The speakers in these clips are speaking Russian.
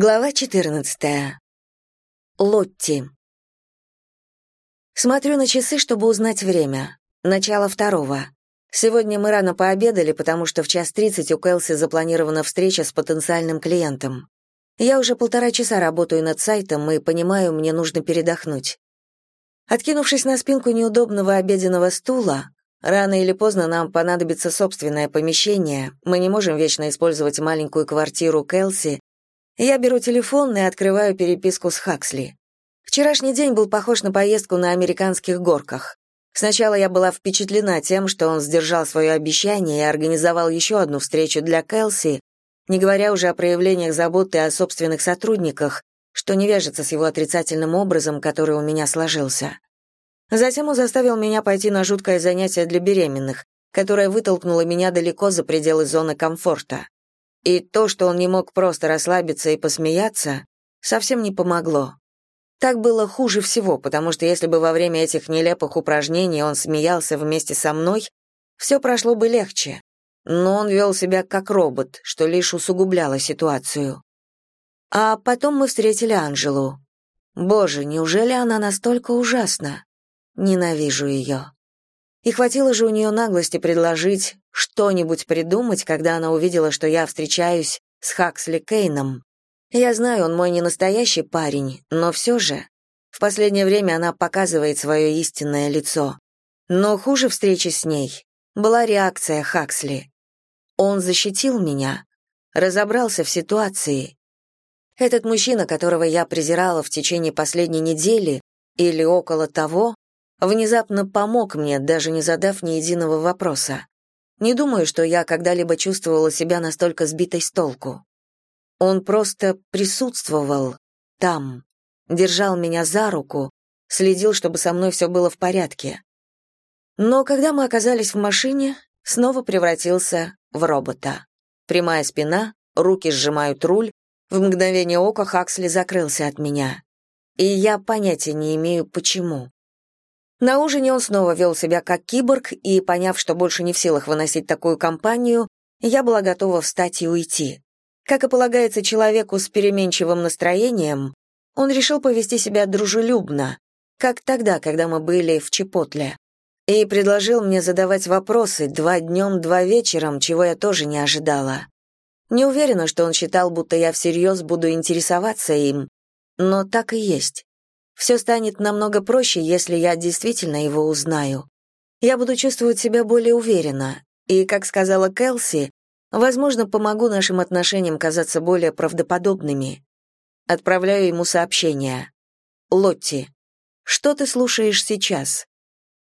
Глава 14. Лотти. Смотрю на часы, чтобы узнать время. Начало второго. Сегодня мы рано пообедали, потому что в час тридцать у Кэлси запланирована встреча с потенциальным клиентом. Я уже полтора часа работаю над сайтом и понимаю, мне нужно передохнуть. Откинувшись на спинку неудобного обеденного стула, рано или поздно нам понадобится собственное помещение, мы не можем вечно использовать маленькую квартиру Кэлси, я беру телефон и открываю переписку с Хаксли. Вчерашний день был похож на поездку на американских горках. Сначала я была впечатлена тем, что он сдержал свое обещание и организовал еще одну встречу для Кэлси, не говоря уже о проявлениях заботы о собственных сотрудниках, что не вяжется с его отрицательным образом, который у меня сложился. Затем он заставил меня пойти на жуткое занятие для беременных, которое вытолкнуло меня далеко за пределы зоны комфорта. И то, что он не мог просто расслабиться и посмеяться, совсем не помогло. Так было хуже всего, потому что если бы во время этих нелепых упражнений он смеялся вместе со мной, все прошло бы легче. Но он вел себя как робот, что лишь усугубляло ситуацию. А потом мы встретили Анжелу. Боже, неужели она настолько ужасна? Ненавижу ее. И хватило же у нее наглости предложить что-нибудь придумать, когда она увидела, что я встречаюсь с Хаксли Кейном. Я знаю, он мой не настоящий парень, но все же. В последнее время она показывает свое истинное лицо. Но хуже встречи с ней была реакция Хаксли. Он защитил меня, разобрался в ситуации. Этот мужчина, которого я презирала в течение последней недели или около того, внезапно помог мне, даже не задав ни единого вопроса. Не думаю, что я когда-либо чувствовала себя настолько сбитой с толку. Он просто присутствовал там, держал меня за руку, следил, чтобы со мной все было в порядке. Но когда мы оказались в машине, снова превратился в робота. Прямая спина, руки сжимают руль, в мгновение ока Хаксли закрылся от меня. И я понятия не имею, почему. На ужине он снова вел себя как киборг, и, поняв, что больше не в силах выносить такую компанию, я была готова встать и уйти. Как и полагается человеку с переменчивым настроением, он решил повести себя дружелюбно, как тогда, когда мы были в Чепотле, и предложил мне задавать вопросы два днем, два вечером, чего я тоже не ожидала. Не уверена, что он считал, будто я всерьез буду интересоваться им, но так и есть. Все станет намного проще, если я действительно его узнаю. Я буду чувствовать себя более уверенно, и, как сказала Кэлси, возможно, помогу нашим отношениям казаться более правдоподобными. Отправляю ему сообщение. Лотти, что ты слушаешь сейчас?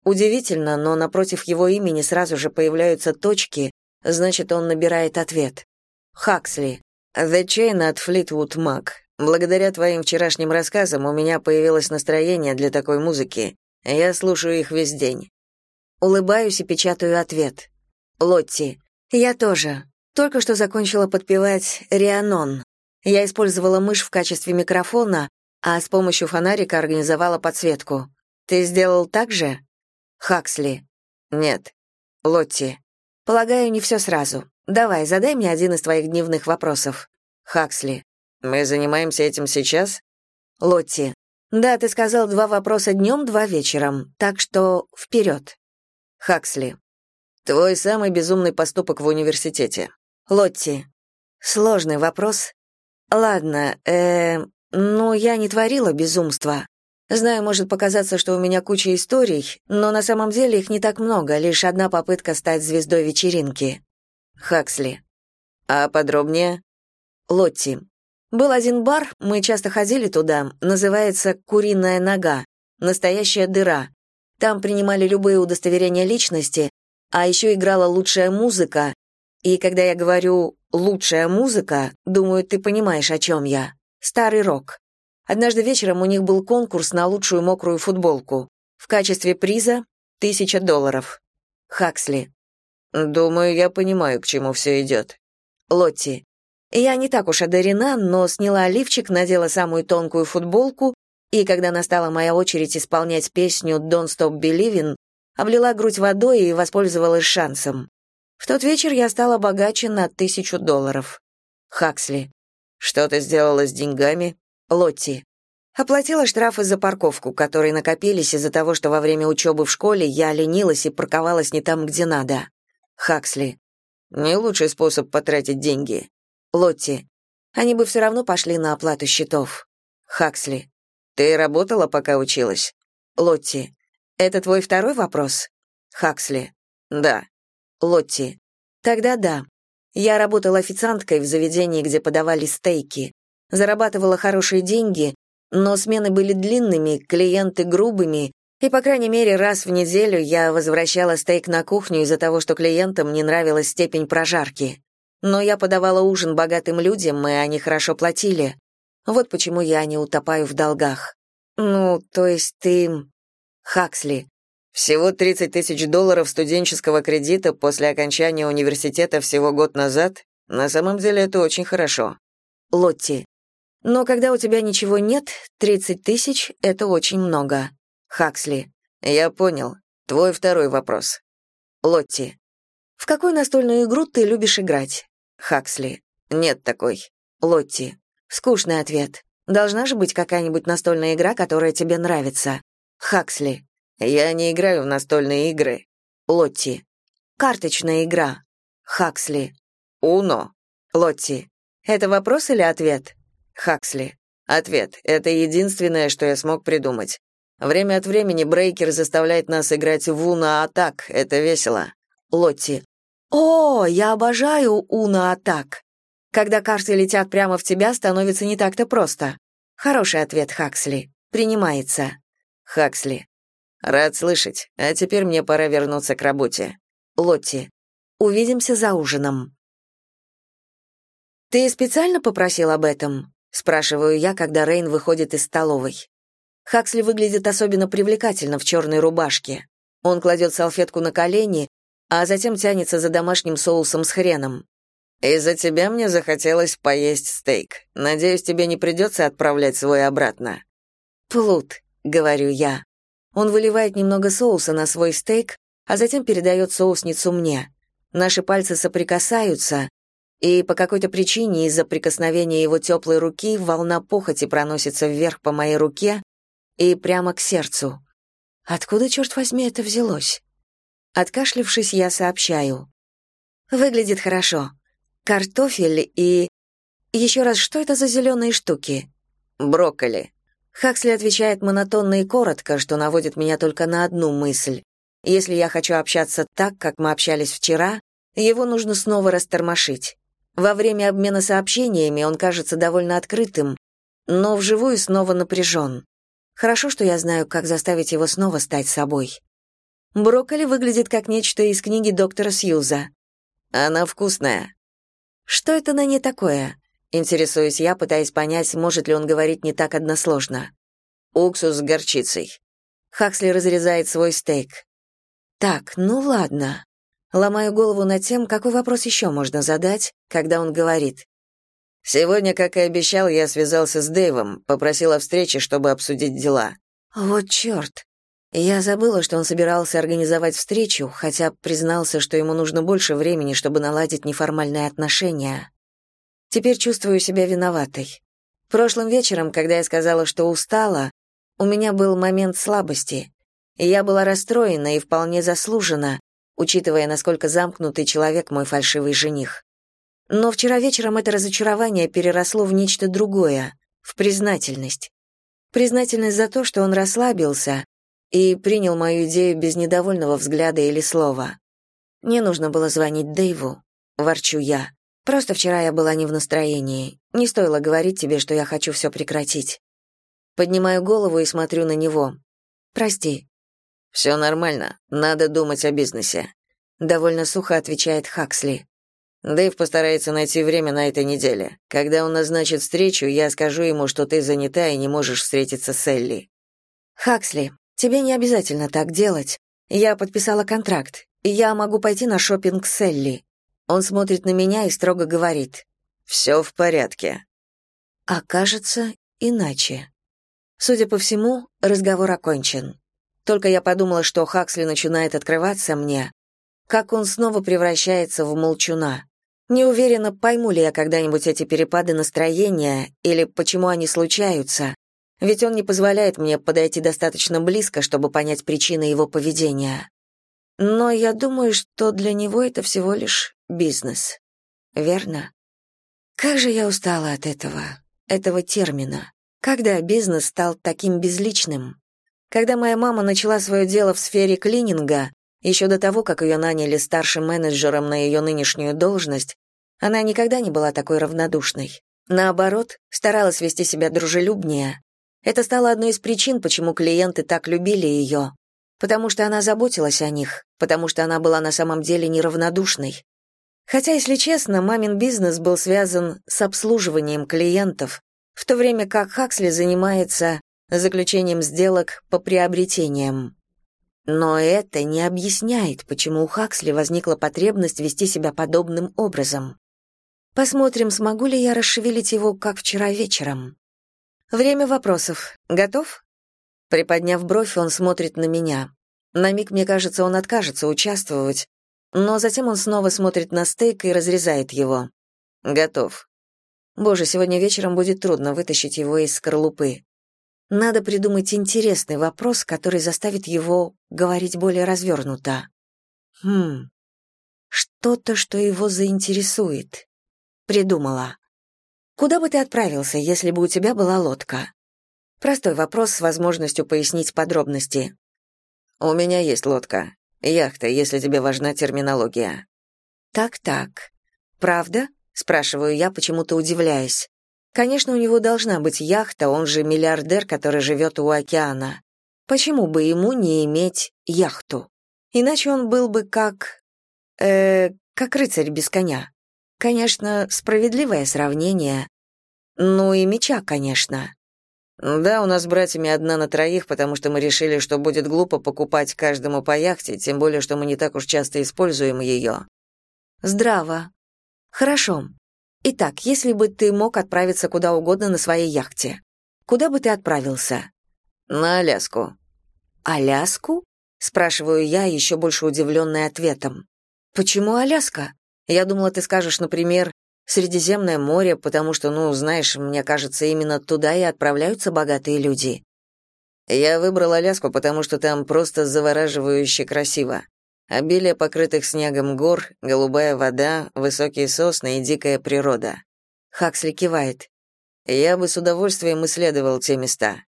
Удивительно, но напротив его имени сразу же появляются точки, значит, он набирает ответ. Хаксли. The Chain от Fleetwood Mac. Благодаря твоим вчерашним рассказам у меня появилось настроение для такой музыки. Я слушаю их весь день. Улыбаюсь и печатаю ответ. Лотти. Я тоже. Только что закончила подпевать Рианон. Я использовала мышь в качестве микрофона, а с помощью фонарика организовала подсветку. Ты сделал так же? Хаксли. Нет. Лотти. Полагаю, не все сразу. Давай, задай мне один из твоих дневных вопросов. Хаксли. Мы занимаемся этим сейчас? Лотти. Да, ты сказал два вопроса днем, два вечером, так что вперед. Хаксли. Твой самый безумный поступок в университете. Лотти. Сложный вопрос. Ладно, э, ну я не творила безумства. Знаю, может показаться, что у меня куча историй, но на самом деле их не так много, лишь одна попытка стать звездой вечеринки. Хаксли. А подробнее? Лотти. Был один бар, мы часто ходили туда, называется «Куриная нога», настоящая дыра. Там принимали любые удостоверения личности, а еще играла лучшая музыка. И когда я говорю «лучшая музыка», думаю, ты понимаешь, о чем я. Старый рок. Однажды вечером у них был конкурс на лучшую мокрую футболку. В качестве приза — тысяча долларов. Хаксли. Думаю, я понимаю, к чему все идет. Лотти. Я не так уж одарена, но сняла лифчик, надела самую тонкую футболку, и когда настала моя очередь исполнять песню «Don't Stop Believin'», облила грудь водой и воспользовалась шансом. В тот вечер я стала богаче на тысячу долларов. Хаксли. Что ты сделала с деньгами? Лотти. Оплатила штрафы за парковку, которые накопились из-за того, что во время учебы в школе я ленилась и парковалась не там, где надо. Хаксли. Не лучший способ потратить деньги. Лотти. Они бы все равно пошли на оплату счетов. Хаксли. Ты работала, пока училась? Лотти. Это твой второй вопрос? Хаксли. Да. Лотти. Тогда да. Я работала официанткой в заведении, где подавали стейки. Зарабатывала хорошие деньги, но смены были длинными, клиенты грубыми, и, по крайней мере, раз в неделю я возвращала стейк на кухню из-за того, что клиентам не нравилась степень прожарки. Но я подавала ужин богатым людям, и они хорошо платили. Вот почему я не утопаю в долгах. Ну, то есть ты... Хаксли. Всего 30 тысяч долларов студенческого кредита после окончания университета всего год назад? На самом деле это очень хорошо. Лотти. Но когда у тебя ничего нет, 30 тысяч — это очень много. Хаксли. Я понял. Твой второй вопрос. Лотти. В какую настольную игру ты любишь играть? Хаксли. Нет такой. Лотти. Скучный ответ. Должна же быть какая-нибудь настольная игра, которая тебе нравится. Хаксли. Я не играю в настольные игры. Лотти. Карточная игра. Хаксли. Уно. Лотти. Это вопрос или ответ? Хаксли. Ответ. Это единственное, что я смог придумать. Время от времени Брейкер заставляет нас играть в Уна Атак. Это весело. Лотти. О, я обожаю Уна Атак. Когда карты летят прямо в тебя, становится не так-то просто. Хороший ответ, Хаксли. Принимается. Хаксли. Рад слышать. А теперь мне пора вернуться к работе. Лотти. Увидимся за ужином. Ты специально попросил об этом? спрашиваю я, когда Рейн выходит из столовой. Хаксли выглядит особенно привлекательно в черной рубашке. Он кладет салфетку на колени, а затем тянется за домашним соусом с хреном. «Из-за тебя мне захотелось поесть стейк. Надеюсь, тебе не придется отправлять свой обратно». «Плут», — говорю я. Он выливает немного соуса на свой стейк, а затем передает соусницу мне. Наши пальцы соприкасаются, и по какой-то причине из-за прикосновения его теплой руки волна похоти проносится вверх по моей руке, и прямо к сердцу. Откуда, черт возьми, это взялось? Откашлившись, я сообщаю. Выглядит хорошо. Картофель и... Еще раз, что это за зеленые штуки? Брокколи. Хаксли отвечает монотонно и коротко, что наводит меня только на одну мысль. Если я хочу общаться так, как мы общались вчера, его нужно снова растормошить. Во время обмена сообщениями он кажется довольно открытым, но вживую снова напряжен. Хорошо, что я знаю, как заставить его снова стать собой. Брокколи выглядит как нечто из книги доктора Сьюза. Она вкусная. Что это на ней такое? Интересуюсь я, пытаясь понять, может ли он говорить не так односложно. Уксус с горчицей. Хаксли разрезает свой стейк. Так, ну ладно. Ломаю голову над тем, какой вопрос еще можно задать, когда он говорит. Сегодня, как и обещал, я связался с Дэйвом, попросил о встрече, чтобы обсудить дела. Вот черт. Я забыла, что он собирался организовать встречу, хотя признался, что ему нужно больше времени, чтобы наладить неформальные отношения. Теперь чувствую себя виноватой. Прошлым вечером, когда я сказала, что устала, у меня был момент слабости. я была расстроена и вполне заслужена, учитывая, насколько замкнутый человек мой фальшивый жених. Но вчера вечером это разочарование переросло в нечто другое, в признательность. Признательность за то, что он расслабился и принял мою идею без недовольного взгляда или слова. Не нужно было звонить Дэйву, ворчу я. Просто вчера я была не в настроении. Не стоило говорить тебе, что я хочу все прекратить. Поднимаю голову и смотрю на него. Прости. «Все нормально. Надо думать о бизнесе», — довольно сухо отвечает Хаксли. Дэйв постарается найти время на этой неделе. Когда он назначит встречу, я скажу ему, что ты занята и не можешь встретиться с Элли. Хаксли, тебе не обязательно так делать. Я подписала контракт. Я могу пойти на шопинг с Элли. Он смотрит на меня и строго говорит: «Все в порядке». А кажется, иначе. Судя по всему, разговор окончен. Только я подумала, что Хаксли начинает открываться мне, как он снова превращается в молчуна. Не уверена, пойму ли я когда-нибудь эти перепады настроения или почему они случаются, ведь он не позволяет мне подойти достаточно близко, чтобы понять причины его поведения. Но я думаю, что для него это всего лишь бизнес. Верно? Как же я устала от этого, этого термина. Когда бизнес стал таким безличным? Когда моя мама начала свое дело в сфере клининга, еще до того, как ее наняли старшим менеджером на ее нынешнюю должность, она никогда не была такой равнодушной. Наоборот, старалась вести себя дружелюбнее. Это стало одной из причин, почему клиенты так любили ее. Потому что она заботилась о них, потому что она была на самом деле неравнодушной. Хотя, если честно, мамин бизнес был связан с обслуживанием клиентов, в то время как Хаксли занимается заключением сделок по приобретениям. Но это не объясняет, почему у Хаксли возникла потребность вести себя подобным образом. Посмотрим, смогу ли я расшевелить его, как вчера вечером. Время вопросов. Готов? Приподняв бровь, он смотрит на меня. На миг мне кажется, он откажется участвовать, но затем он снова смотрит на стейк и разрезает его. Готов. Боже, сегодня вечером будет трудно вытащить его из скорлупы. Надо придумать интересный вопрос, который заставит его говорить более развернуто. Хм. Что-то, что его заинтересует. Придумала. Куда бы ты отправился, если бы у тебя была лодка? Простой вопрос с возможностью пояснить подробности. У меня есть лодка. Яхта, если тебе важна терминология. Так-так. Правда? спрашиваю я, почему-то удивляясь. Конечно, у него должна быть яхта, он же миллиардер, который живет у океана. Почему бы ему не иметь яхту? Иначе он был бы как... э как рыцарь без коня. Конечно, справедливое сравнение. Ну и меча, конечно. Да, у нас с братьями одна на троих, потому что мы решили, что будет глупо покупать каждому по яхте, тем более, что мы не так уж часто используем ее. Здраво. Хорошо. Итак, если бы ты мог отправиться куда угодно на своей яхте, куда бы ты отправился? На Аляску. Аляску? спрашиваю я, еще больше удивленная ответом. Почему Аляска? Я думала, ты скажешь, например, Средиземное море, потому что, ну, знаешь, мне кажется, именно туда и отправляются богатые люди. Я выбрал Аляску, потому что там просто завораживающе красиво. Обилие покрытых снегом гор, голубая вода, высокие сосны и дикая природа. Хаксли кивает. Я бы с удовольствием исследовал те места.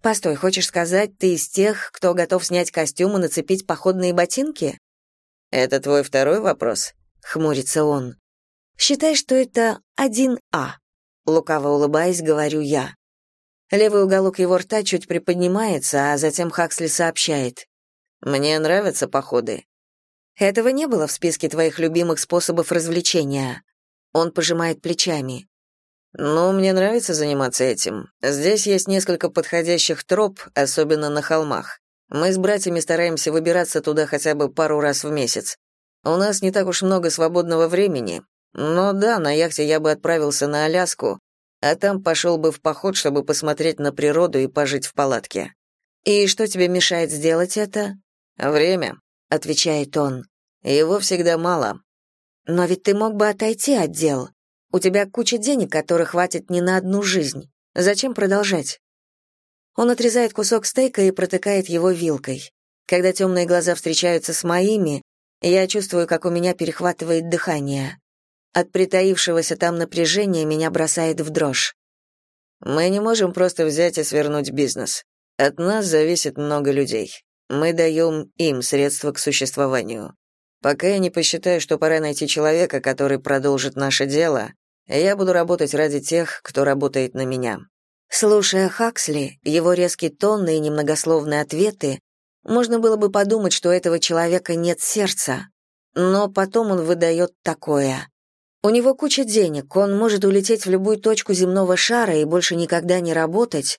Постой, хочешь сказать, ты из тех, кто готов снять костюм и нацепить походные ботинки? Это твой второй вопрос? Хмурится он. Считай, что это один а Лукаво улыбаясь, говорю я. Левый уголок его рта чуть приподнимается, а затем Хаксли сообщает. Мне нравятся походы. Этого не было в списке твоих любимых способов развлечения. Он пожимает плечами. Ну, мне нравится заниматься этим. Здесь есть несколько подходящих троп, особенно на холмах. Мы с братьями стараемся выбираться туда хотя бы пару раз в месяц. У нас не так уж много свободного времени. Но да, на яхте я бы отправился на Аляску, а там пошел бы в поход, чтобы посмотреть на природу и пожить в палатке. И что тебе мешает сделать это? «Время», — отвечает он. «Его всегда мало». «Но ведь ты мог бы отойти от дел. У тебя куча денег, которых хватит не на одну жизнь. Зачем продолжать?» Он отрезает кусок стейка и протыкает его вилкой. Когда темные глаза встречаются с моими, я чувствую, как у меня перехватывает дыхание. От притаившегося там напряжения меня бросает в дрожь. Мы не можем просто взять и свернуть бизнес. От нас зависит много людей. Мы даем им средства к существованию. Пока я не посчитаю, что пора найти человека, который продолжит наше дело, я буду работать ради тех, кто работает на меня. Слушая Хаксли, его резкий тон и немногословные ответы, можно было бы подумать, что у этого человека нет сердца. Но потом он выдает такое. У него куча денег, он может улететь в любую точку земного шара и больше никогда не работать,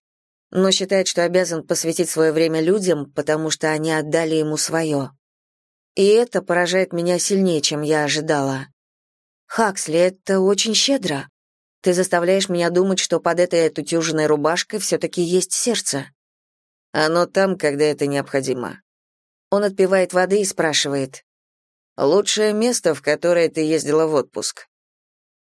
но считает, что обязан посвятить свое время людям, потому что они отдали ему свое. И это поражает меня сильнее, чем я ожидала. Хаксли, это очень щедро. Ты заставляешь меня думать, что под этой отутюженной рубашкой все-таки есть сердце. Оно там, когда это необходимо. Он отпивает воды и спрашивает. Лучшее место, в которое ты ездила в отпуск.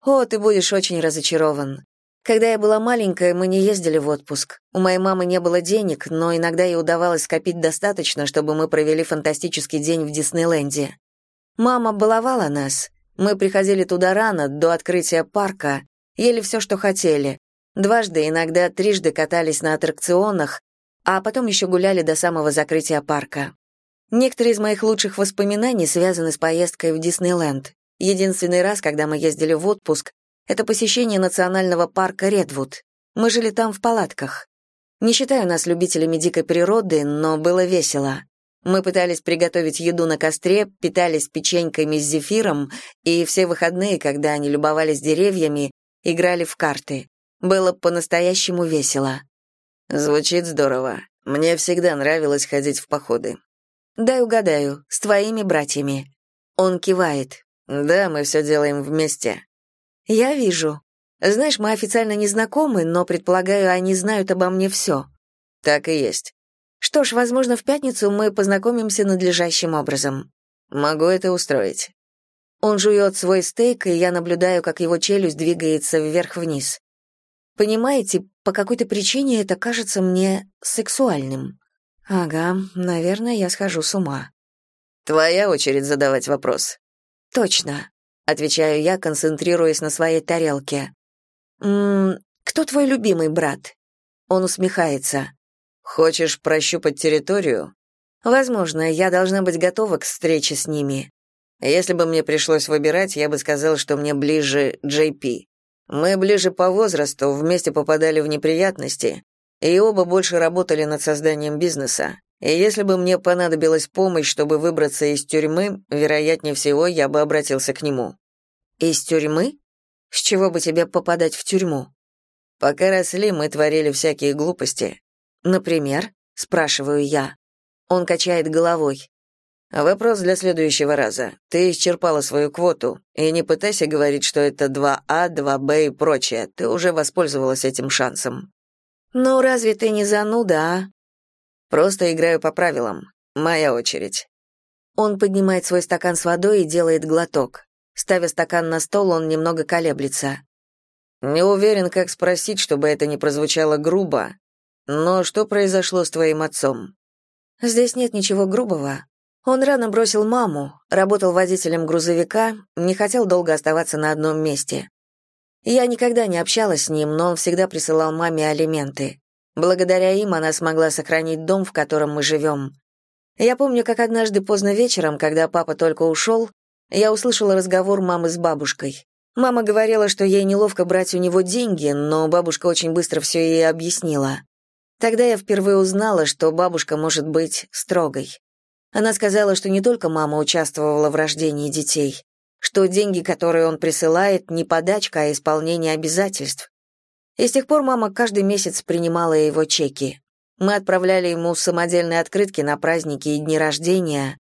О, ты будешь очень разочарован. Когда я была маленькая, мы не ездили в отпуск. У моей мамы не было денег, но иногда ей удавалось скопить достаточно, чтобы мы провели фантастический день в Диснейленде. Мама баловала нас. Мы приходили туда рано, до открытия парка, ели все, что хотели. Дважды, иногда трижды катались на аттракционах, а потом еще гуляли до самого закрытия парка. Некоторые из моих лучших воспоминаний связаны с поездкой в Диснейленд. Единственный раз, когда мы ездили в отпуск, это посещение национального парка Редвуд. Мы жили там в палатках. Не считаю нас любителями дикой природы, но было весело. Мы пытались приготовить еду на костре, питались печеньками с зефиром, и все выходные, когда они любовались деревьями, играли в карты. Было по-настоящему весело. Звучит здорово. Мне всегда нравилось ходить в походы. Дай угадаю, с твоими братьями. Он кивает. Да, мы все делаем вместе. Я вижу. Знаешь, мы официально не знакомы, но, предполагаю, они знают обо мне все. Так и есть. Что ж, возможно, в пятницу мы познакомимся надлежащим образом. Могу это устроить. Он жует свой стейк, и я наблюдаю, как его челюсть двигается вверх-вниз. Понимаете, по какой-то причине это кажется мне сексуальным. Ага, наверное, я схожу с ума. Твоя очередь задавать вопрос. Точно, отвечаю я, концентрируясь на своей тарелке. М кто твой любимый брат? Он усмехается. Хочешь прощупать территорию? Возможно, я должна быть готова к встрече с ними. Если бы мне пришлось выбирать, я бы сказал, что мне ближе Джей Пи. Мы ближе по возрасту, вместе попадали в неприятности, и оба больше работали над созданием бизнеса. И если бы мне понадобилась помощь, чтобы выбраться из тюрьмы, вероятнее всего, я бы обратился к нему. Из тюрьмы? С чего бы тебе попадать в тюрьму? Пока росли, мы творили всякие глупости. Например, спрашиваю я. Он качает головой. Вопрос для следующего раза. Ты исчерпала свою квоту, и не пытайся говорить, что это 2А, 2Б и прочее. Ты уже воспользовалась этим шансом. «Ну, разве ты не зануда, а?» «Просто играю по правилам. Моя очередь». Он поднимает свой стакан с водой и делает глоток. Ставя стакан на стол, он немного колеблется. «Не уверен, как спросить, чтобы это не прозвучало грубо. Но что произошло с твоим отцом?» «Здесь нет ничего грубого. Он рано бросил маму, работал водителем грузовика, не хотел долго оставаться на одном месте. Я никогда не общалась с ним, но он всегда присылал маме алименты. Благодаря им она смогла сохранить дом, в котором мы живем. Я помню, как однажды поздно вечером, когда папа только ушел, я услышала разговор мамы с бабушкой. Мама говорила, что ей неловко брать у него деньги, но бабушка очень быстро все ей объяснила. Тогда я впервые узнала, что бабушка может быть строгой. Она сказала, что не только мама участвовала в рождении детей, что деньги, которые он присылает, не подачка, а исполнение обязательств. И с тех пор мама каждый месяц принимала его чеки. Мы отправляли ему самодельные открытки на праздники и дни рождения,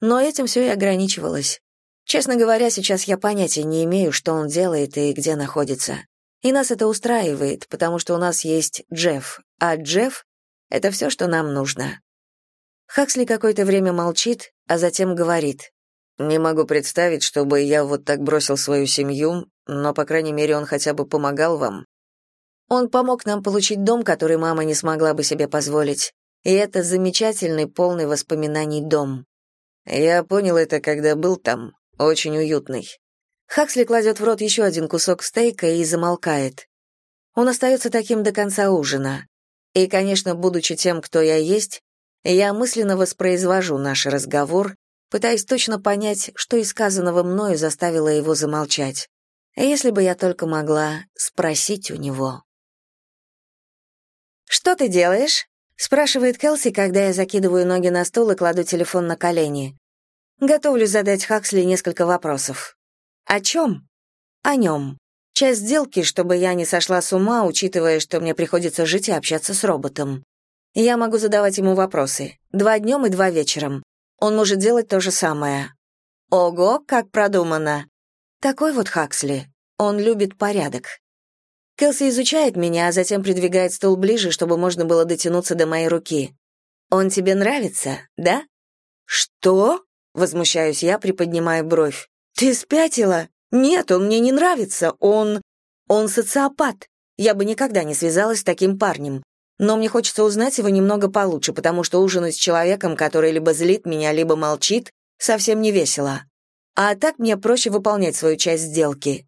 но этим все и ограничивалось. Честно говоря, сейчас я понятия не имею, что он делает и где находится. И нас это устраивает, потому что у нас есть Джефф, а Джефф — это все, что нам нужно. Хаксли какое-то время молчит, а затем говорит. Не могу представить, чтобы я вот так бросил свою семью, но, по крайней мере, он хотя бы помогал вам. Он помог нам получить дом, который мама не смогла бы себе позволить. И это замечательный, полный воспоминаний дом. Я понял это, когда был там. Очень уютный. Хаксли кладет в рот еще один кусок стейка и замолкает. Он остается таким до конца ужина. И, конечно, будучи тем, кто я есть, я мысленно воспроизвожу наш разговор, пытаясь точно понять, что из сказанного мною заставило его замолчать. Если бы я только могла спросить у него. «Что ты делаешь?» — спрашивает Келси, когда я закидываю ноги на стол и кладу телефон на колени. Готовлю задать Хаксли несколько вопросов. «О чем?» «О нем. Часть сделки, чтобы я не сошла с ума, учитывая, что мне приходится жить и общаться с роботом. Я могу задавать ему вопросы. Два днем и два вечером. Он может делать то же самое. Ого, как продумано. Такой вот Хаксли. Он любит порядок. Келси изучает меня, а затем придвигает стул ближе, чтобы можно было дотянуться до моей руки. Он тебе нравится, да? Что? Возмущаюсь я, приподнимая бровь. «Ты спятила? Нет, он мне не нравится. Он... он социопат. Я бы никогда не связалась с таким парнем. Но мне хочется узнать его немного получше, потому что ужинать с человеком, который либо злит меня, либо молчит, совсем не весело. А так мне проще выполнять свою часть сделки».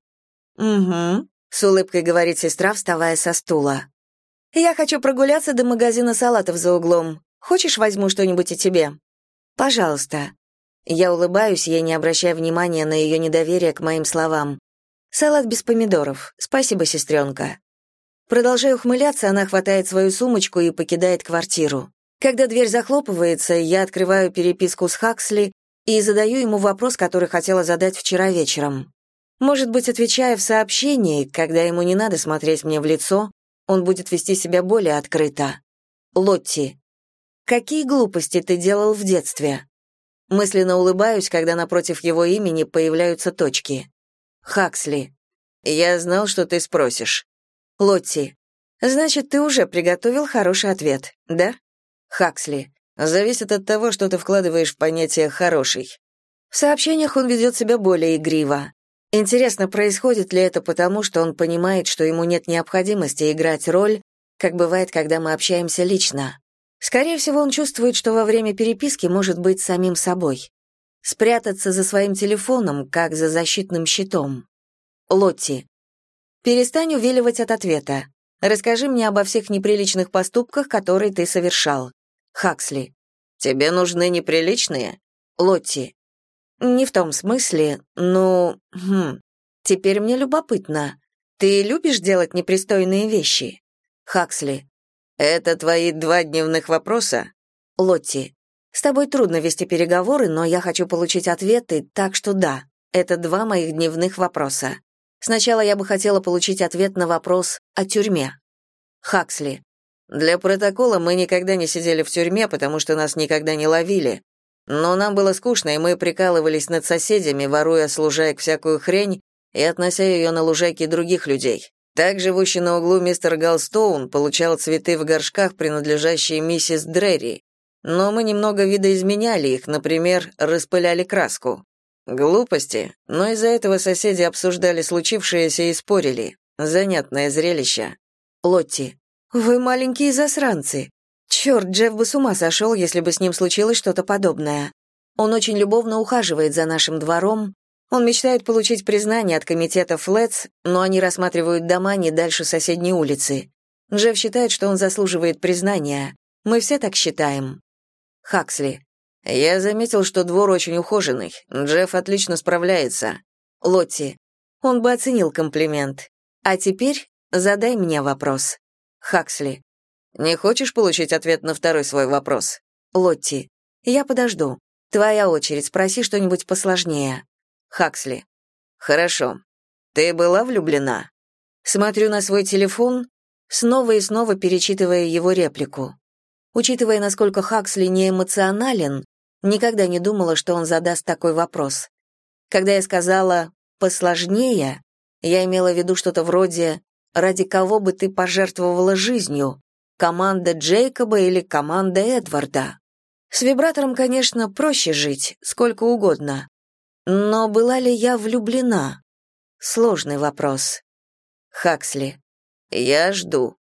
«Угу», — с улыбкой говорит сестра, вставая со стула. «Я хочу прогуляться до магазина салатов за углом. Хочешь, возьму что-нибудь и тебе?» «Пожалуйста». Я улыбаюсь, я не обращая внимания на ее недоверие к моим словам. «Салат без помидоров. Спасибо, сестренка». Продолжая ухмыляться, она хватает свою сумочку и покидает квартиру. Когда дверь захлопывается, я открываю переписку с Хаксли и задаю ему вопрос, который хотела задать вчера вечером. Может быть, отвечая в сообщении, когда ему не надо смотреть мне в лицо, он будет вести себя более открыто. Лотти, какие глупости ты делал в детстве? Мысленно улыбаюсь, когда напротив его имени появляются точки. Хаксли. Я знал, что ты спросишь. Лотти. Значит, ты уже приготовил хороший ответ, да? Хаксли. Зависит от того, что ты вкладываешь в понятие «хороший». В сообщениях он ведет себя более игриво. Интересно, происходит ли это потому, что он понимает, что ему нет необходимости играть роль, как бывает, когда мы общаемся лично. Скорее всего, он чувствует, что во время переписки может быть самим собой. Спрятаться за своим телефоном, как за защитным щитом. Лотти. Перестань увиливать от ответа. Расскажи мне обо всех неприличных поступках, которые ты совершал. Хаксли. Тебе нужны неприличные? Лотти. Не в том смысле, но... Хм, теперь мне любопытно. Ты любишь делать непристойные вещи? Хаксли. Это твои два дневных вопроса? Лотти. С тобой трудно вести переговоры, но я хочу получить ответы, так что да, это два моих дневных вопроса. Сначала я бы хотела получить ответ на вопрос о тюрьме. Хаксли. Для протокола мы никогда не сидели в тюрьме, потому что нас никогда не ловили. Но нам было скучно, и мы прикалывались над соседями, воруя с лужаек всякую хрень и относя ее на лужайки других людей. Так живущий на углу мистер Галстоун получал цветы в горшках, принадлежащие миссис Дрерри. Но мы немного видоизменяли их, например, распыляли краску. Глупости, но из-за этого соседи обсуждали случившееся и спорили. Занятное зрелище. Лотти. «Вы маленькие засранцы. Черт, Джефф бы с ума сошел, если бы с ним случилось что-то подобное. Он очень любовно ухаживает за нашим двором. Он мечтает получить признание от комитета Флетс, но они рассматривают дома не дальше соседней улицы. Джефф считает, что он заслуживает признания. Мы все так считаем. Хаксли. Я заметил, что двор очень ухоженный. Джефф отлично справляется. Лотти. Он бы оценил комплимент. А теперь задай мне вопрос. Хаксли. Не хочешь получить ответ на второй свой вопрос? Лотти. Я подожду. Твоя очередь, спроси что-нибудь посложнее. Хаксли. Хорошо. Ты была влюблена? Смотрю на свой телефон, снова и снова перечитывая его реплику. Учитывая, насколько Хаксли не эмоционален, никогда не думала, что он задаст такой вопрос. Когда я сказала «посложнее», я имела в виду что-то вроде «ради кого бы ты пожертвовала жизнью?» команда Джейкоба или команда Эдварда. С вибратором, конечно, проще жить, сколько угодно. Но была ли я влюблена? Сложный вопрос. Хаксли. Я жду.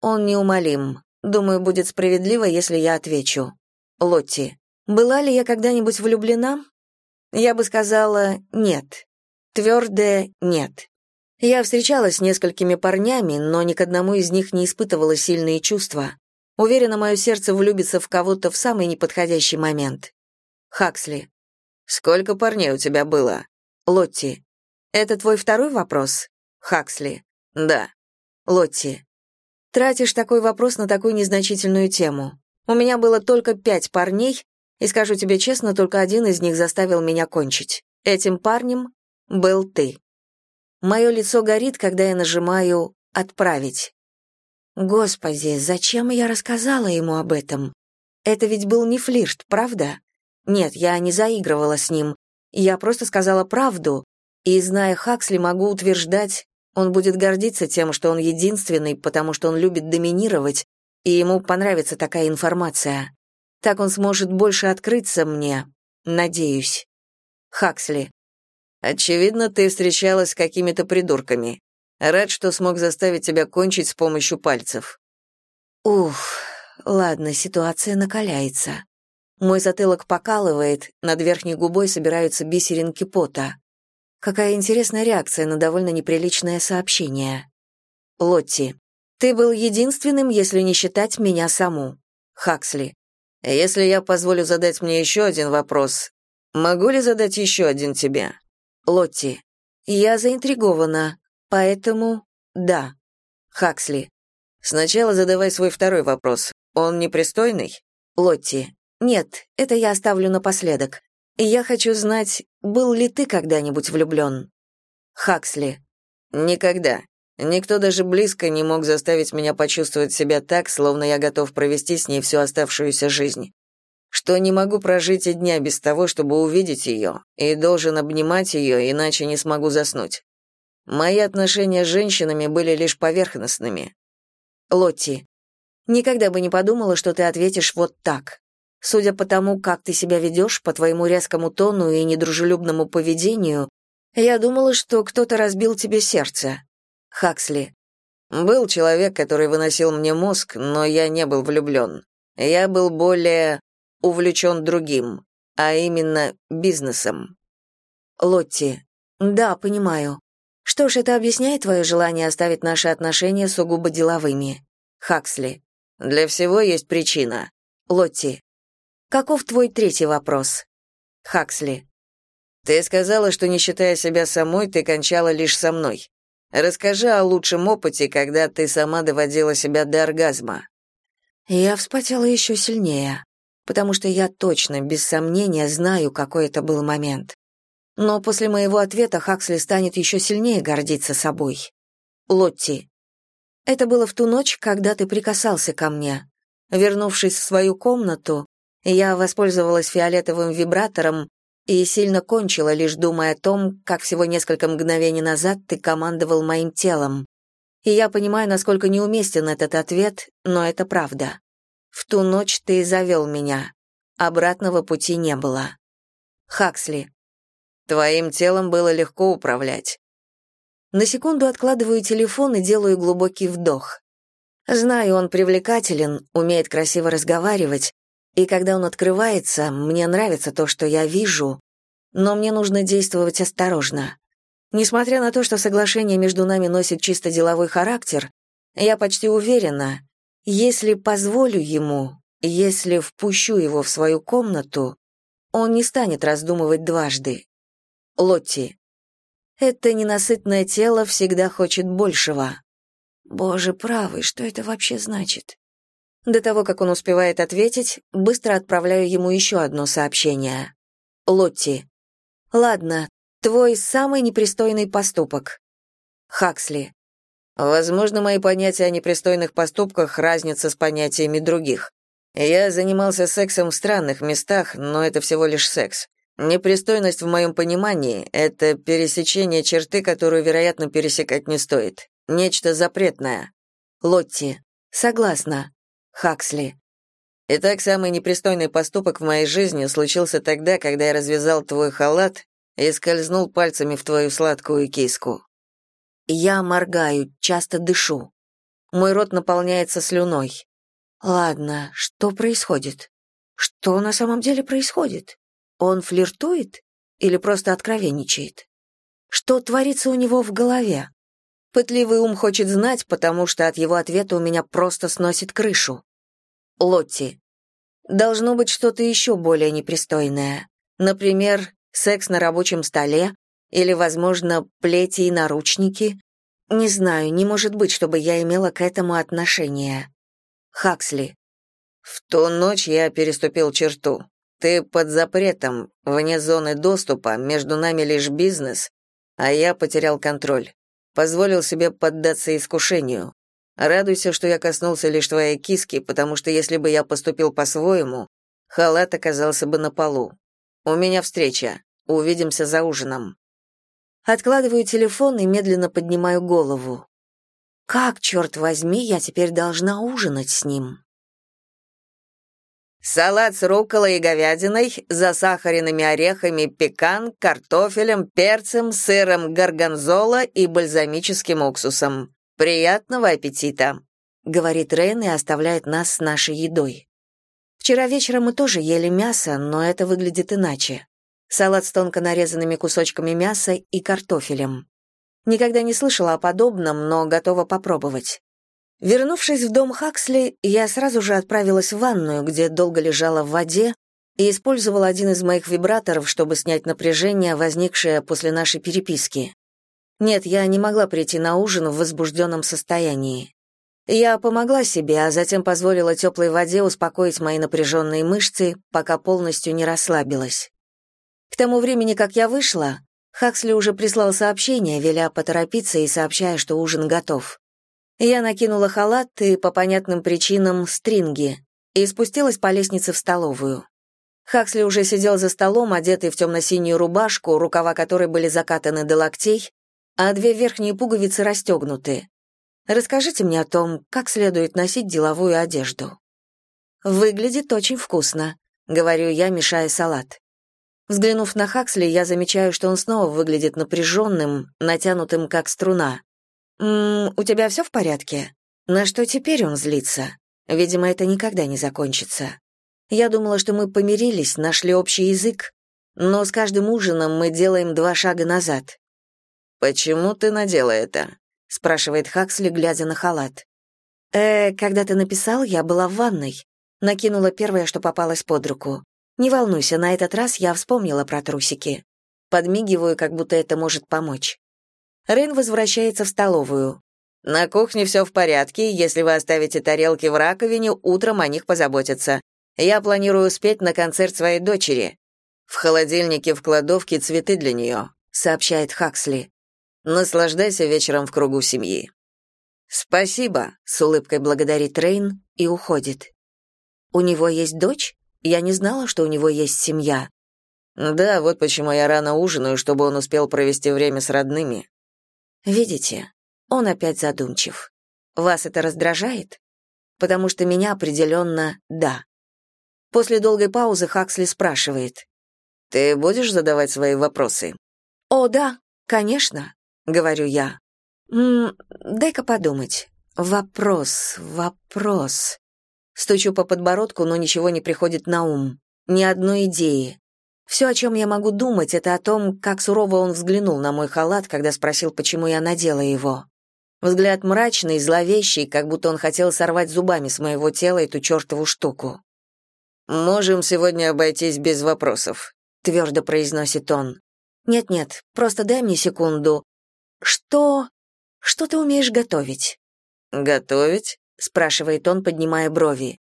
Он неумолим. Думаю, будет справедливо, если я отвечу. Лотти. Была ли я когда-нибудь влюблена? Я бы сказала «нет». Твердое «нет». Я встречалась с несколькими парнями, но ни к одному из них не испытывала сильные чувства. Уверена, мое сердце влюбится в кого-то в самый неподходящий момент. Хаксли. Сколько парней у тебя было? Лотти. Это твой второй вопрос? Хаксли. Да. Лотти. Тратишь такой вопрос на такую незначительную тему. У меня было только пять парней, и скажу тебе честно, только один из них заставил меня кончить. Этим парнем был ты. Мое лицо горит, когда я нажимаю «Отправить». Господи, зачем я рассказала ему об этом? Это ведь был не флирт, правда? Нет, я не заигрывала с ним. Я просто сказала правду, и, зная Хаксли, могу утверждать, он будет гордиться тем, что он единственный, потому что он любит доминировать, и ему понравится такая информация. Так он сможет больше открыться мне, Надеюсь. Хаксли. Очевидно, ты встречалась с какими-то придурками. Рад, что смог заставить тебя кончить с помощью пальцев. Ух, ладно, ситуация накаляется. Мой затылок покалывает, над верхней губой собираются бисеринки пота. Какая интересная реакция на довольно неприличное сообщение. Лотти. Ты был единственным, если не считать меня саму. Хаксли. Если я позволю задать мне еще один вопрос, могу ли задать еще один тебе? Лотти. Я заинтригована, поэтому да. Хаксли. Сначала задавай свой второй вопрос. Он непристойный? Лотти. Нет, это я оставлю напоследок. Я хочу знать, был ли ты когда-нибудь влюблен? Хаксли. Никогда. Никто даже близко не мог заставить меня почувствовать себя так, словно я готов провести с ней всю оставшуюся жизнь. Что не могу прожить и дня без того, чтобы увидеть ее, и должен обнимать ее, иначе не смогу заснуть. Мои отношения с женщинами были лишь поверхностными. Лотти, никогда бы не подумала, что ты ответишь вот так. Судя по тому, как ты себя ведешь, по твоему резкому тону и недружелюбному поведению, я думала, что кто-то разбил тебе сердце. Хаксли. Был человек, который выносил мне мозг, но я не был влюблен. Я был более увлечен другим, а именно бизнесом. Лотти. Да, понимаю. Что ж, это объясняет твое желание оставить наши отношения сугубо деловыми. Хаксли. Для всего есть причина. Лотти. Каков твой третий вопрос? Хаксли. Ты сказала, что не считая себя самой, ты кончала лишь со мной. Расскажи о лучшем опыте, когда ты сама доводила себя до оргазма. Я вспотела еще сильнее, потому что я точно, без сомнения, знаю, какой это был момент. Но после моего ответа Хаксли станет еще сильнее гордиться собой. Лотти. Это было в ту ночь, когда ты прикасался ко мне. Вернувшись в свою комнату, я воспользовалась фиолетовым вибратором и сильно кончила, лишь думая о том, как всего несколько мгновений назад ты командовал моим телом. И я понимаю, насколько неуместен этот ответ, но это правда. В ту ночь ты завел меня. Обратного пути не было. Хаксли. Твоим телом было легко управлять. На секунду откладываю телефон и делаю глубокий вдох. Знаю, он привлекателен, умеет красиво разговаривать, и когда он открывается, мне нравится то, что я вижу, но мне нужно действовать осторожно. Несмотря на то, что соглашение между нами носит чисто деловой характер, я почти уверена, если позволю ему, если впущу его в свою комнату, он не станет раздумывать дважды. Лотти. Это ненасытное тело всегда хочет большего. Боже правый, что это вообще значит? До того, как он успевает ответить, быстро отправляю ему еще одно сообщение. Лотти. Ладно, твой самый непристойный поступок. Хаксли. Возможно, мои понятия о непристойных поступках разнятся с понятиями других. Я занимался сексом в странных местах, но это всего лишь секс. Непристойность в моем понимании — это пересечение черты, которую, вероятно, пересекать не стоит. Нечто запретное. Лотти. Согласна. Хаксли. Итак, самый непристойный поступок в моей жизни случился тогда, когда я развязал твой халат и скользнул пальцами в твою сладкую киску. Я моргаю, часто дышу. Мой рот наполняется слюной. Ладно, что происходит? Что на самом деле происходит? Он флиртует или просто откровенничает? Что творится у него в голове? Пытливый ум хочет знать, потому что от его ответа у меня просто сносит крышу. Лотти. Должно быть что-то еще более непристойное. Например, секс на рабочем столе или, возможно, плети и наручники. Не знаю, не может быть, чтобы я имела к этому отношение. Хаксли. В ту ночь я переступил черту. Ты под запретом, вне зоны доступа, между нами лишь бизнес, а я потерял контроль позволил себе поддаться искушению. Радуйся, что я коснулся лишь твоей киски, потому что если бы я поступил по-своему, халат оказался бы на полу. У меня встреча. Увидимся за ужином. Откладываю телефон и медленно поднимаю голову. Как, черт возьми, я теперь должна ужинать с ним? Салат с рукколой и говядиной, засахаренными орехами, пекан, картофелем, перцем, сыром горгонзола и бальзамическим уксусом. Приятного аппетита!» — говорит Рейн и оставляет нас с нашей едой. Вчера вечером мы тоже ели мясо, но это выглядит иначе. Салат с тонко нарезанными кусочками мяса и картофелем. Никогда не слышала о подобном, но готова попробовать. Вернувшись в дом Хаксли, я сразу же отправилась в ванную, где долго лежала в воде, и использовала один из моих вибраторов, чтобы снять напряжение, возникшее после нашей переписки. Нет, я не могла прийти на ужин в возбужденном состоянии. Я помогла себе, а затем позволила теплой воде успокоить мои напряженные мышцы, пока полностью не расслабилась. К тому времени, как я вышла, Хаксли уже прислал сообщение, веля поторопиться и сообщая, что ужин готов. Я накинула халат и, по понятным причинам, стринги, и спустилась по лестнице в столовую. Хаксли уже сидел за столом, одетый в темно-синюю рубашку, рукава которой были закатаны до локтей, а две верхние пуговицы расстегнуты. Расскажите мне о том, как следует носить деловую одежду. Выглядит очень вкусно, говорю я, мешая салат. Взглянув на Хаксли, я замечаю, что он снова выглядит напряженным, натянутым как струна. «М у тебя все в порядке?» На что теперь он злится? Видимо, это никогда не закончится. Я думала, что мы помирились, нашли общий язык, но с каждым ужином мы делаем два шага назад. «Почему ты надела это?» — спрашивает Хаксли, глядя на халат. «Э, когда ты написал, я была в ванной. Накинула первое, что попалось под руку. Не волнуйся, на этот раз я вспомнила про трусики. Подмигиваю, как будто это может помочь. Рен возвращается в столовую. «На кухне все в порядке, если вы оставите тарелки в раковине, утром о них позаботятся. Я планирую успеть на концерт своей дочери. В холодильнике в кладовке цветы для нее», — сообщает Хаксли. «Наслаждайся вечером в кругу семьи». «Спасибо», — с улыбкой благодарит Рейн и уходит. «У него есть дочь? Я не знала, что у него есть семья». «Да, вот почему я рано ужинаю, чтобы он успел провести время с родными», Видите, он опять задумчив. Вас это раздражает? Потому что меня определенно да. После долгой паузы Хаксли спрашивает. «Ты будешь задавать свои вопросы?» «О, да, конечно», — говорю я. «М дай-ка подумать. Вопрос, вопрос». Стучу по подбородку, но ничего не приходит на ум. Ни одной идеи. Все, о чем я могу думать, это о том, как сурово он взглянул на мой халат, когда спросил, почему я надела его. Взгляд мрачный, зловещий, как будто он хотел сорвать зубами с моего тела эту чертову штуку. «Можем сегодня обойтись без вопросов», — твердо произносит он. «Нет-нет, просто дай мне секунду. Что... что ты умеешь готовить?» «Готовить?» — спрашивает он, поднимая брови.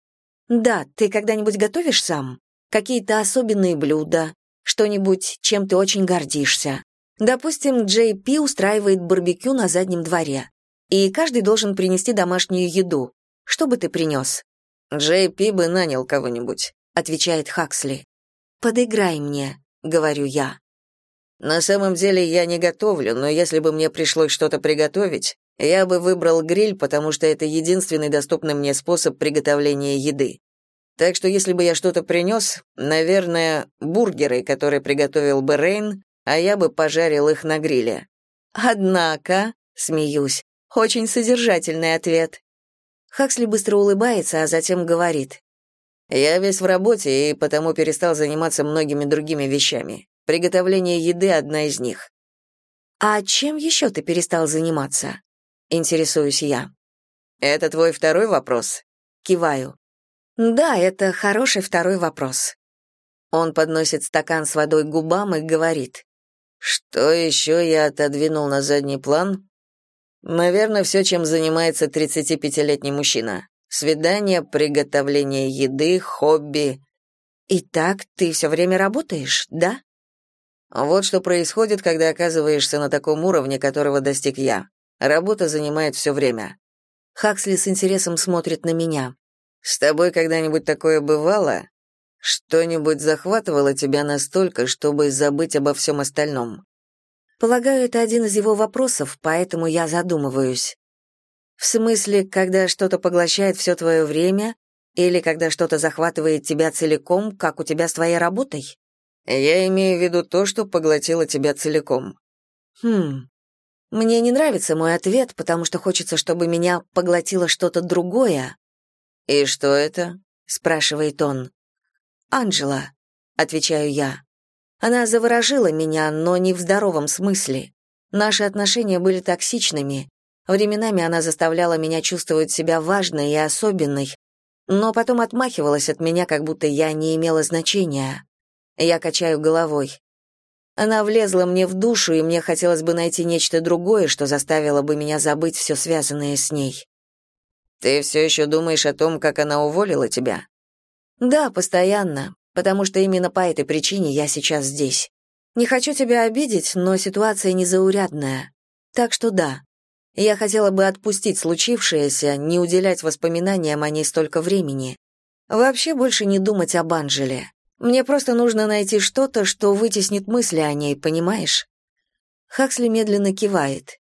«Да, ты когда-нибудь готовишь сам?» Какие-то особенные блюда, что-нибудь, чем ты очень гордишься. Допустим, Джей Пи устраивает барбекю на заднем дворе, и каждый должен принести домашнюю еду. Что бы ты принес? Джей Пи бы нанял кого-нибудь, отвечает Хаксли. Подыграй мне, говорю я. На самом деле я не готовлю, но если бы мне пришлось что-то приготовить, я бы выбрал гриль, потому что это единственный доступный мне способ приготовления еды. Так что если бы я что-то принес, наверное, бургеры, которые приготовил бы Рейн, а я бы пожарил их на гриле. Однако, смеюсь, очень содержательный ответ. Хаксли быстро улыбается, а затем говорит. Я весь в работе и потому перестал заниматься многими другими вещами. Приготовление еды — одна из них. А чем еще ты перестал заниматься? Интересуюсь я. Это твой второй вопрос? Киваю. Да, это хороший второй вопрос. Он подносит стакан с водой к губам и говорит. Что еще я отодвинул на задний план? Наверное, все, чем занимается 35-летний мужчина. Свидание, приготовление еды, хобби. Итак, ты все время работаешь, да? Вот что происходит, когда оказываешься на таком уровне, которого достиг я. Работа занимает все время. Хаксли с интересом смотрит на меня. С тобой когда-нибудь такое бывало? Что-нибудь захватывало тебя настолько, чтобы забыть обо всем остальном? Полагаю, это один из его вопросов, поэтому я задумываюсь. В смысле, когда что-то поглощает все твое время, Или когда что-то захватывает тебя целиком, как у тебя с твоей работой? Я имею в виду то, что поглотило тебя целиком. Хм. Мне не нравится мой ответ, потому что хочется, чтобы меня поглотило что-то другое. И что это? спрашивает он. Анжела, отвечаю я. Она заворожила меня, но не в здоровом смысле. Наши отношения были токсичными. Временами она заставляла меня чувствовать себя важной и особенной, но потом отмахивалась от меня, как будто я не имела значения. Я качаю головой. Она влезла мне в душу, и мне хотелось бы найти нечто другое, что заставило бы меня забыть все связанное с ней. Ты все еще думаешь о том, как она уволила тебя? Да, постоянно, потому что именно по этой причине я сейчас здесь. Не хочу тебя обидеть, но ситуация незаурядная. Так что да, я хотела бы отпустить случившееся, не уделять воспоминаниям о ней столько времени. Вообще больше не думать об Анжеле. Мне просто нужно найти что-то, что вытеснит мысли о ней, понимаешь? Хаксли медленно кивает.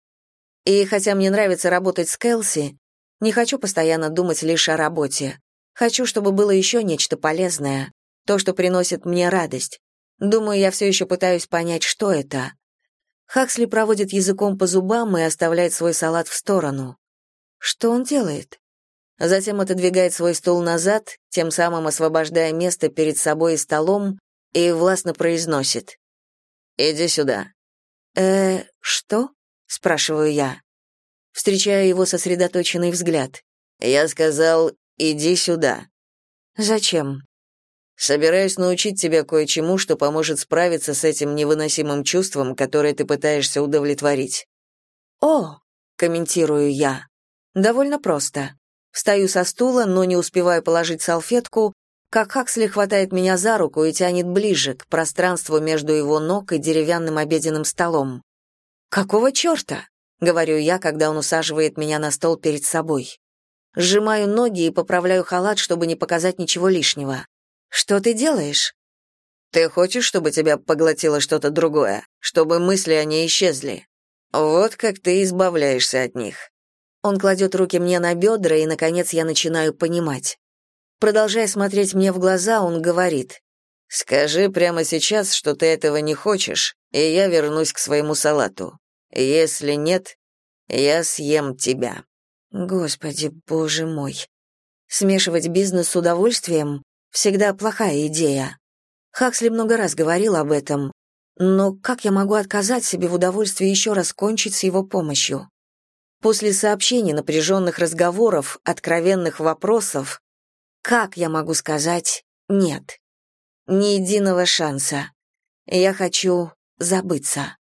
И хотя мне нравится работать с Келси, не хочу постоянно думать лишь о работе. Хочу, чтобы было еще нечто полезное, то, что приносит мне радость. Думаю, я все еще пытаюсь понять, что это. Хаксли проводит языком по зубам и оставляет свой салат в сторону. Что он делает? Затем отодвигает свой стул назад, тем самым освобождая место перед собой и столом, и властно произносит. «Иди сюда». «Э, что?» — спрашиваю я. Встречаю его сосредоточенный взгляд. «Я сказал, иди сюда». «Зачем?» Собираюсь научить тебя кое-чему, что поможет справиться с этим невыносимым чувством, которое ты пытаешься удовлетворить. О, комментирую я. Довольно просто. Встаю со стула, но не успеваю положить салфетку, как Хаксли хватает меня за руку и тянет ближе, к пространству между его ног и деревянным обеденным столом. «Какого черта?» — говорю я, когда он усаживает меня на стол перед собой. Сжимаю ноги и поправляю халат, чтобы не показать ничего лишнего. Что ты делаешь? Ты хочешь, чтобы тебя поглотило что-то другое, чтобы мысли о ней исчезли? Вот как ты избавляешься от них. Он кладет руки мне на бедра, и, наконец, я начинаю понимать. Продолжая смотреть мне в глаза, он говорит. «Скажи прямо сейчас, что ты этого не хочешь, и я вернусь к своему салату. Если нет, я съем тебя». Господи, боже мой. Смешивать бизнес с удовольствием всегда плохая идея. Хаксли много раз говорил об этом, но как я могу отказать себе в удовольствии еще раз кончить с его помощью? После сообщений, напряженных разговоров, откровенных вопросов, как я могу сказать «нет»? Ни единого шанса. Я хочу забыться.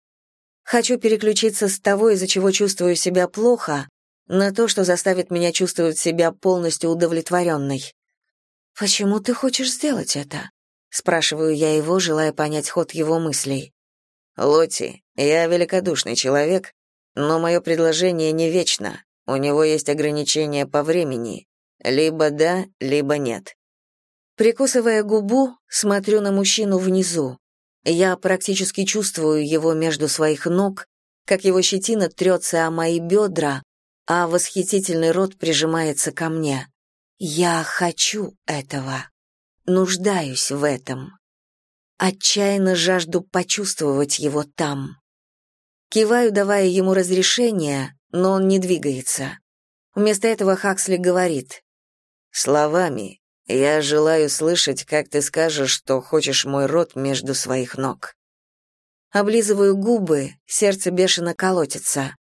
Хочу переключиться с того, из-за чего чувствую себя плохо, на то, что заставит меня чувствовать себя полностью удовлетворенной. «Почему ты хочешь сделать это?» — спрашиваю я его, желая понять ход его мыслей. «Лотти, я великодушный человек, но мое предложение не вечно. У него есть ограничения по времени. Либо да, либо нет». Прикусывая губу, смотрю на мужчину внизу. Я практически чувствую его между своих ног, как его щетина трется о мои бедра, а восхитительный рот прижимается ко мне. Я хочу этого. Нуждаюсь в этом. Отчаянно жажду почувствовать его там. Киваю, давая ему разрешение, но он не двигается. Вместо этого Хаксли говорит. «Словами. Я желаю слышать, как ты скажешь, что хочешь мой рот между своих ног». Облизываю губы, сердце бешено колотится.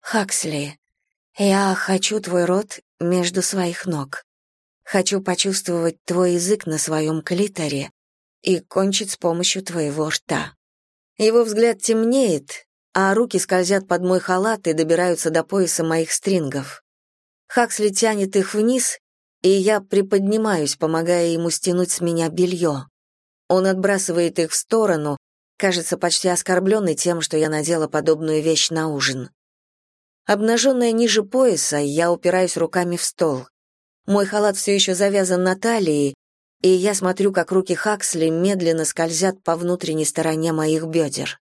«Хаксли, я хочу твой рот между своих ног. Хочу почувствовать твой язык на своем клиторе и кончить с помощью твоего рта. Его взгляд темнеет, а руки скользят под мой халат и добираются до пояса моих стрингов. Хаксли тянет их вниз, и я приподнимаюсь, помогая ему стянуть с меня белье. Он отбрасывает их в сторону, кажется почти оскорбленный тем, что я надела подобную вещь на ужин. Обнаженная ниже пояса, я упираюсь руками в стол. Мой халат все еще завязан на талии, и я смотрю, как руки Хаксли медленно скользят по внутренней стороне моих бедер.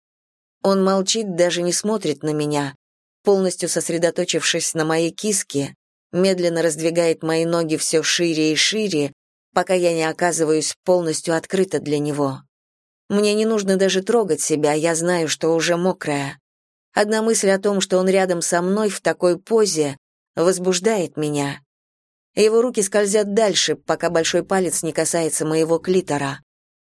Он молчит, даже не смотрит на меня, полностью сосредоточившись на моей киске, медленно раздвигает мои ноги все шире и шире, пока я не оказываюсь полностью открыта для него. Мне не нужно даже трогать себя, я знаю, что уже мокрая. Одна мысль о том, что он рядом со мной в такой позе, возбуждает меня. Его руки скользят дальше, пока большой палец не касается моего клитора.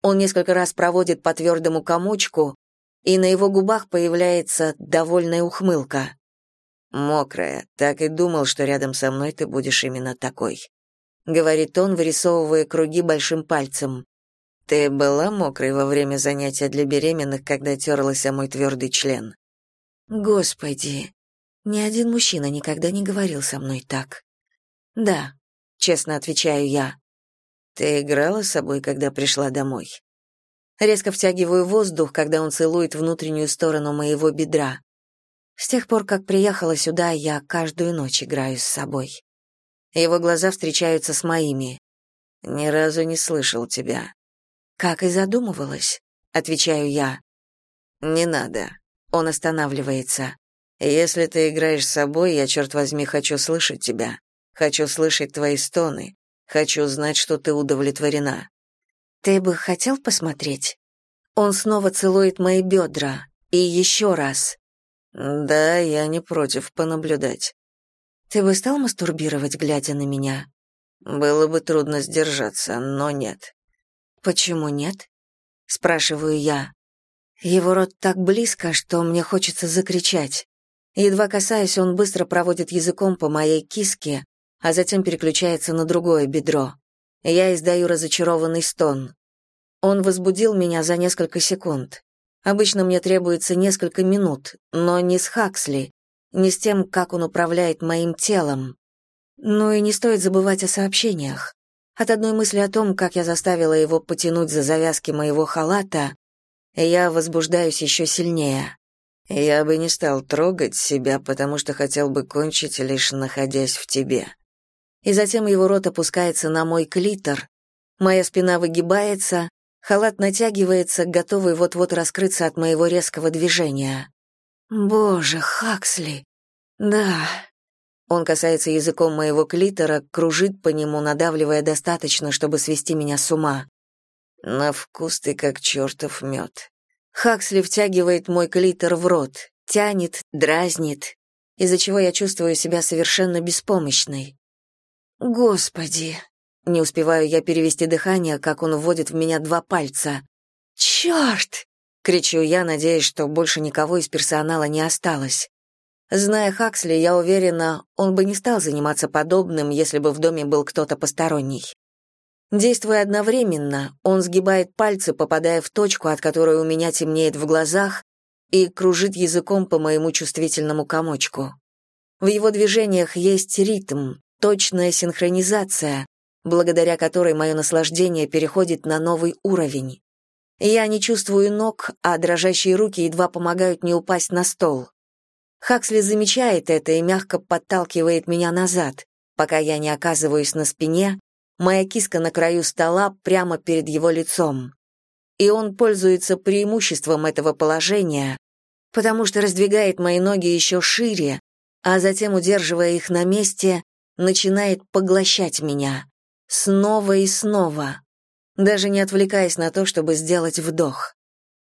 Он несколько раз проводит по твердому комочку, и на его губах появляется довольная ухмылка. «Мокрая, так и думал, что рядом со мной ты будешь именно такой», — говорит он, вырисовывая круги большим пальцем. «Ты была мокрой во время занятия для беременных, когда терлась о мой твердый член?» Господи, ни один мужчина никогда не говорил со мной так. Да, честно отвечаю я. Ты играла с собой, когда пришла домой? Резко втягиваю воздух, когда он целует внутреннюю сторону моего бедра. С тех пор, как приехала сюда, я каждую ночь играю с собой. Его глаза встречаются с моими. Ни разу не слышал тебя. Как и задумывалась, отвечаю я. Не надо. Он останавливается. «Если ты играешь с собой, я, черт возьми, хочу слышать тебя. Хочу слышать твои стоны. Хочу знать, что ты удовлетворена». «Ты бы хотел посмотреть?» Он снова целует мои бедра. И еще раз. «Да, я не против понаблюдать». «Ты бы стал мастурбировать, глядя на меня?» «Было бы трудно сдержаться, но нет». «Почему нет?» — спрашиваю я. Его рот так близко, что мне хочется закричать. Едва касаясь, он быстро проводит языком по моей киске, а затем переключается на другое бедро. Я издаю разочарованный стон. Он возбудил меня за несколько секунд. Обычно мне требуется несколько минут, но не с Хаксли, не с тем, как он управляет моим телом. Ну и не стоит забывать о сообщениях. От одной мысли о том, как я заставила его потянуть за завязки моего халата, я возбуждаюсь еще сильнее. Я бы не стал трогать себя, потому что хотел бы кончить, лишь находясь в тебе. И затем его рот опускается на мой клитор, моя спина выгибается, халат натягивается, готовый вот-вот раскрыться от моего резкого движения. Боже, Хаксли. Да. Он касается языком моего клитора, кружит по нему, надавливая достаточно, чтобы свести меня с ума. На вкус ты как чертов мед. Хаксли втягивает мой клитор в рот, тянет, дразнит, из-за чего я чувствую себя совершенно беспомощной. Господи! Не успеваю я перевести дыхание, как он вводит в меня два пальца. «Черт!» — кричу я, надеясь, что больше никого из персонала не осталось. Зная Хаксли, я уверена, он бы не стал заниматься подобным, если бы в доме был кто-то посторонний. Действуя одновременно, он сгибает пальцы, попадая в точку, от которой у меня темнеет в глазах, и кружит языком по моему чувствительному комочку. В его движениях есть ритм, точная синхронизация, благодаря которой мое наслаждение переходит на новый уровень. Я не чувствую ног, а дрожащие руки едва помогают не упасть на стол. Хаксли замечает это и мягко подталкивает меня назад, пока я не оказываюсь на спине, Моя киска на краю стола прямо перед его лицом. И он пользуется преимуществом этого положения, потому что раздвигает мои ноги еще шире, а затем, удерживая их на месте, начинает поглощать меня. Снова и снова, даже не отвлекаясь на то, чтобы сделать вдох.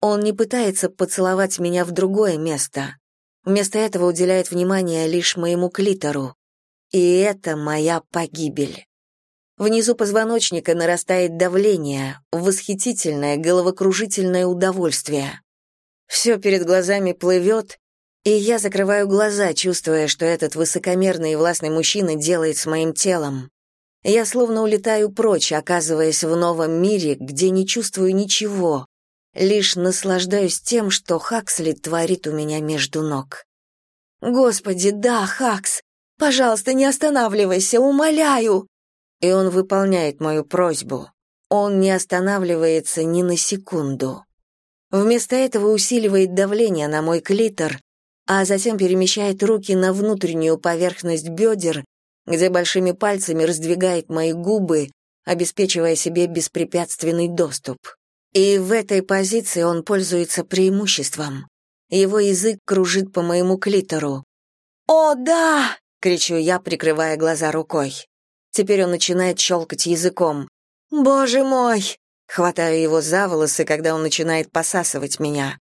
Он не пытается поцеловать меня в другое место. Вместо этого уделяет внимание лишь моему клитору. И это моя погибель. Внизу позвоночника нарастает давление, восхитительное головокружительное удовольствие. Все перед глазами плывет, и я закрываю глаза, чувствуя, что этот высокомерный и властный мужчина делает с моим телом. Я словно улетаю прочь, оказываясь в новом мире, где не чувствую ничего, лишь наслаждаюсь тем, что Хаксли творит у меня между ног. Господи, да, Хакс, пожалуйста, не останавливайся, умоляю и он выполняет мою просьбу. Он не останавливается ни на секунду. Вместо этого усиливает давление на мой клитор, а затем перемещает руки на внутреннюю поверхность бедер, где большими пальцами раздвигает мои губы, обеспечивая себе беспрепятственный доступ. И в этой позиции он пользуется преимуществом. Его язык кружит по моему клитору. «О, да!» кричу я, прикрывая глаза рукой. Теперь он начинает щелкать языком. «Боже мой!» Хватаю его за волосы, когда он начинает посасывать меня.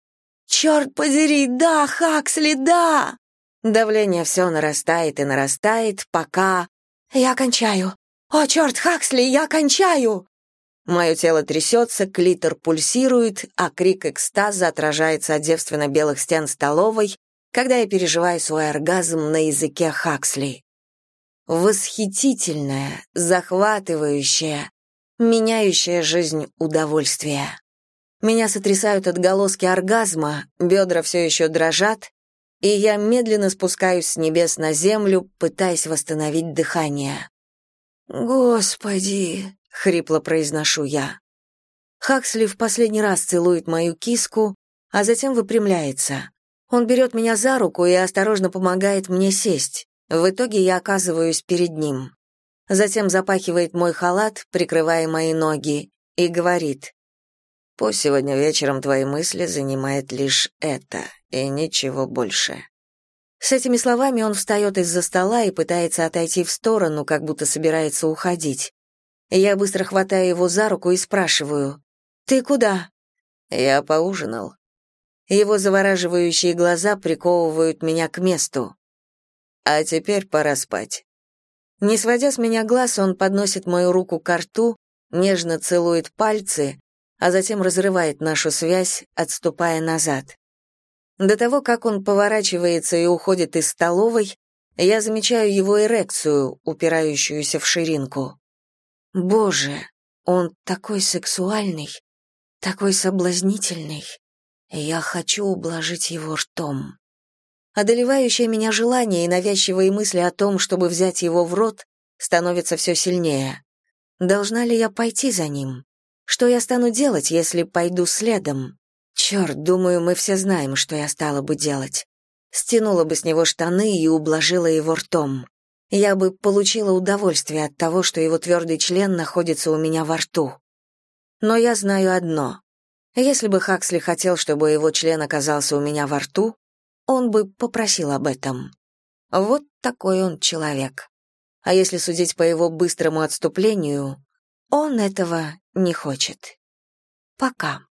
«Черт подери, да, Хаксли, да!» Давление все нарастает и нарастает, пока... «Я кончаю! О, черт, Хаксли, я кончаю!» Мое тело трясется, клитор пульсирует, а крик экстаза отражается от девственно-белых стен столовой, когда я переживаю свой оргазм на языке Хаксли. Восхитительное, захватывающее, меняющее жизнь удовольствие. Меня сотрясают отголоски оргазма, бедра все еще дрожат, и я медленно спускаюсь с небес на землю, пытаясь восстановить дыхание. «Господи!» — хрипло произношу я. Хаксли в последний раз целует мою киску, а затем выпрямляется. Он берет меня за руку и осторожно помогает мне сесть. В итоге я оказываюсь перед ним. Затем запахивает мой халат, прикрывая мои ноги, и говорит, «Пусть сегодня вечером твои мысли занимает лишь это, и ничего больше». С этими словами он встает из-за стола и пытается отойти в сторону, как будто собирается уходить. Я быстро хватаю его за руку и спрашиваю, «Ты куда?» «Я поужинал». Его завораживающие глаза приковывают меня к месту. «А теперь пора спать». Не сводя с меня глаз, он подносит мою руку к рту, нежно целует пальцы, а затем разрывает нашу связь, отступая назад. До того, как он поворачивается и уходит из столовой, я замечаю его эрекцию, упирающуюся в ширинку. Боже, он такой сексуальный, такой соблазнительный. Я хочу ублажить его ртом. Одолевающее меня желание и навязчивые мысли о том, чтобы взять его в рот, становятся все сильнее. Должна ли я пойти за ним? Что я стану делать, если пойду следом? Черт, думаю, мы все знаем, что я стала бы делать. Стянула бы с него штаны и ублажила его ртом. Я бы получила удовольствие от того, что его твердый член находится у меня во рту. Но я знаю одно. Если бы Хаксли хотел, чтобы его член оказался у меня во рту, он бы попросил об этом. Вот такой он человек. А если судить по его быстрому отступлению, он этого не хочет. Пока.